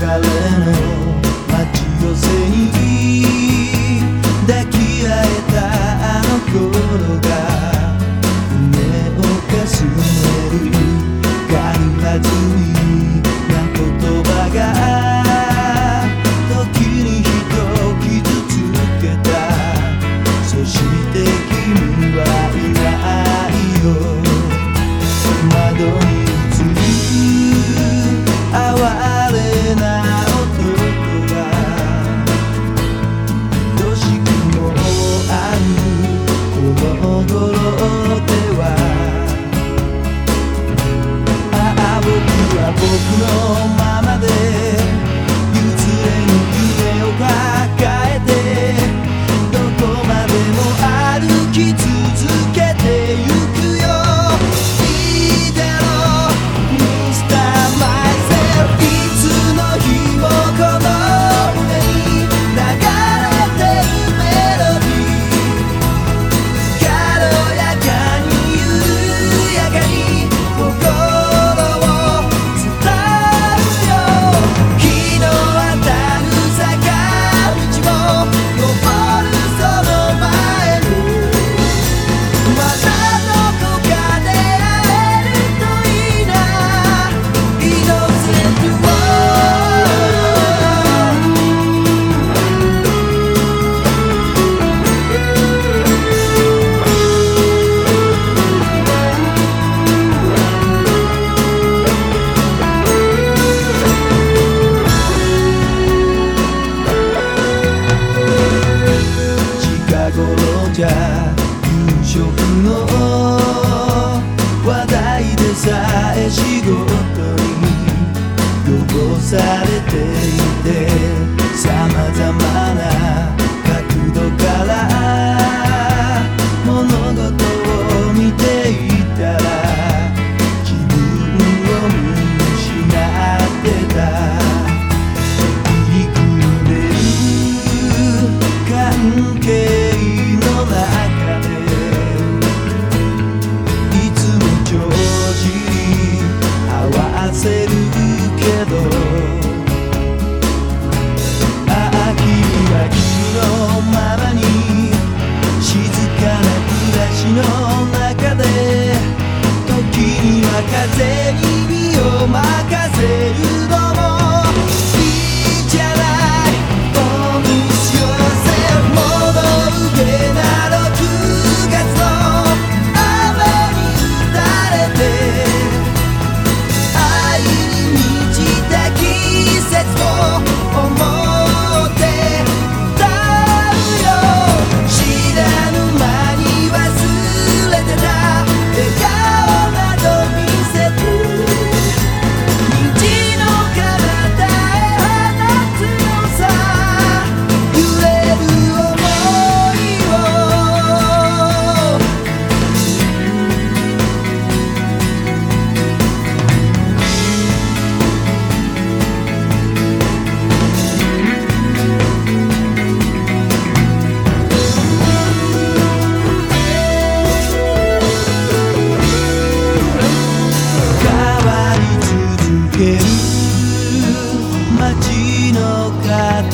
galeno 僕の前こされていて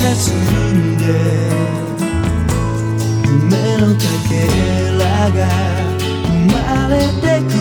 霞ん夢のかけらが生まれてくる。